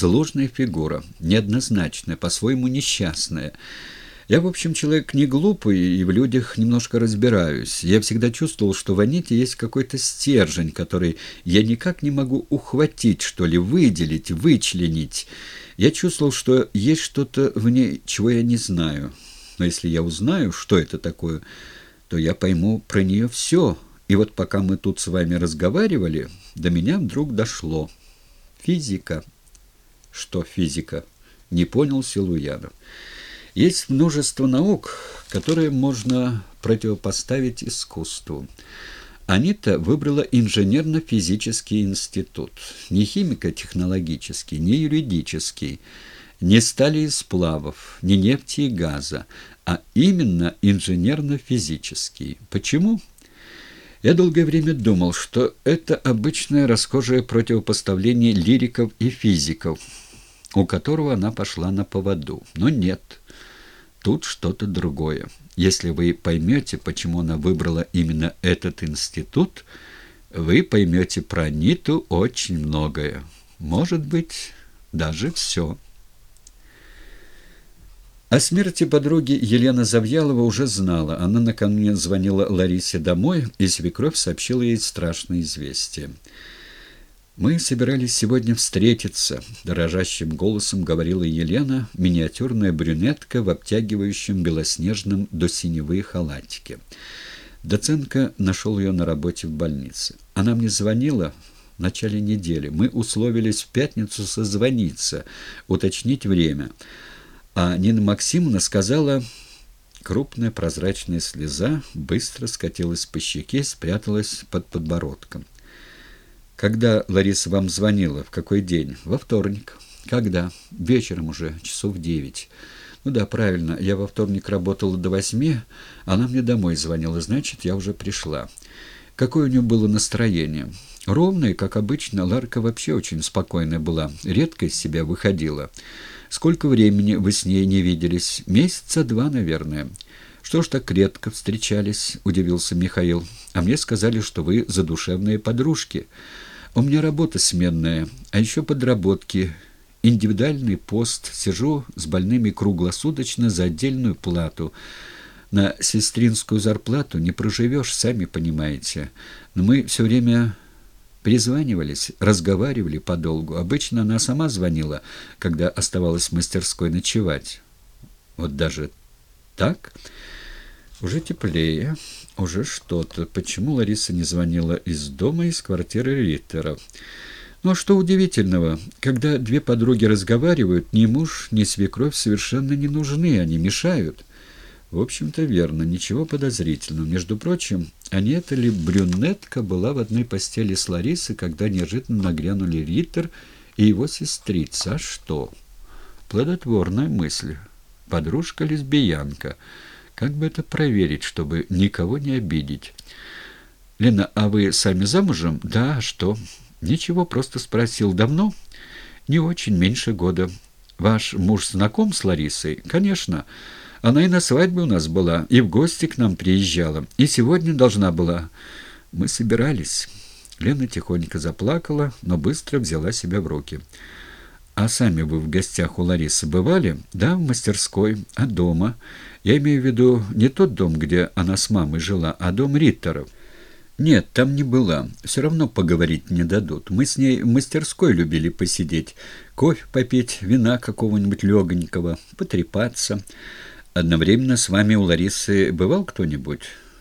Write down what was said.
Сложная фигура, неоднозначная, по-своему несчастная. Я, в общем, человек не глупый и в людях немножко разбираюсь. Я всегда чувствовал, что в Аните есть какой-то стержень, который я никак не могу ухватить, что ли, выделить, вычленить. Я чувствовал, что есть что-то в ней, чего я не знаю. Но если я узнаю, что это такое, то я пойму про нее все. И вот пока мы тут с вами разговаривали, до меня вдруг дошло. Физика. Что физика? Не понял Силуянов. Есть множество наук, которые можно противопоставить искусству. Анита выбрала инженерно-физический институт. Не химико-технологический, не юридический, не стали и сплавов, не нефти и газа, а именно инженерно-физический. Почему? Я долгое время думал, что это обычное расхожее противопоставление лириков и физиков, у которого она пошла на поводу. Но нет, тут что-то другое. Если вы поймете, почему она выбрала именно этот институт, вы поймете про Ниту очень многое. Может быть, даже все. О смерти подруги Елена Завьялова уже знала. Она накануне звонила Ларисе домой, и свекровь сообщила ей страшное известие. «Мы собирались сегодня встретиться», — дрожащим голосом говорила Елена, миниатюрная брюнетка в обтягивающем белоснежном до синевы халатике. Доценко нашел ее на работе в больнице. Она мне звонила в начале недели. Мы условились в пятницу созвониться, уточнить время. А Нина Максимовна сказала... Крупная прозрачная слеза быстро скатилась по щеке, спряталась под подбородком. «Когда Лариса вам звонила? В какой день?» «Во вторник». «Когда?» «Вечером уже, часов девять». «Ну да, правильно. Я во вторник работала до восьми, она мне домой звонила, значит, я уже пришла». Какое у нее было настроение? Ровное, как обычно, Ларка вообще очень спокойная была, редко из себя выходила. Сколько времени вы с ней не виделись? Месяца два, наверное. Что ж так редко встречались, удивился Михаил. А мне сказали, что вы задушевные подружки. У меня работа сменная, а еще подработки. Индивидуальный пост. Сижу с больными круглосуточно за отдельную плату. На сестринскую зарплату не проживешь, сами понимаете. Но мы все время Перезванивались, разговаривали подолгу. Обычно она сама звонила, когда оставалась в мастерской ночевать. Вот даже так? Уже теплее, уже что-то. Почему Лариса не звонила из дома, из квартиры Риттера? Ну а что удивительного, когда две подруги разговаривают, ни муж, ни свекровь совершенно не нужны, они мешают. В общем-то, верно, ничего подозрительного. Между прочим, а не эта ли брюнетка была в одной постели с Ларисой, когда неожиданно нагрянули Риттер и его сестрица? А что? Плодотворная мысль. Подружка-лесбиянка. Как бы это проверить, чтобы никого не обидеть? «Лена, а вы сами замужем?» «Да, а что?» «Ничего, просто спросил. Давно?» «Не очень, меньше года». «Ваш муж знаком с Ларисой?» «Конечно». Она и на свадьбе у нас была, и в гости к нам приезжала, и сегодня должна была. Мы собирались». Лена тихонько заплакала, но быстро взяла себя в руки. «А сами вы в гостях у Ларисы бывали?» «Да, в мастерской. А дома?» «Я имею в виду не тот дом, где она с мамой жила, а дом Риттеров». «Нет, там не была. Все равно поговорить не дадут. Мы с ней в мастерской любили посидеть, кофе попить, вина какого-нибудь легонького, потрепаться». Одновременно с вами у Ларисы бывал кто-нибудь?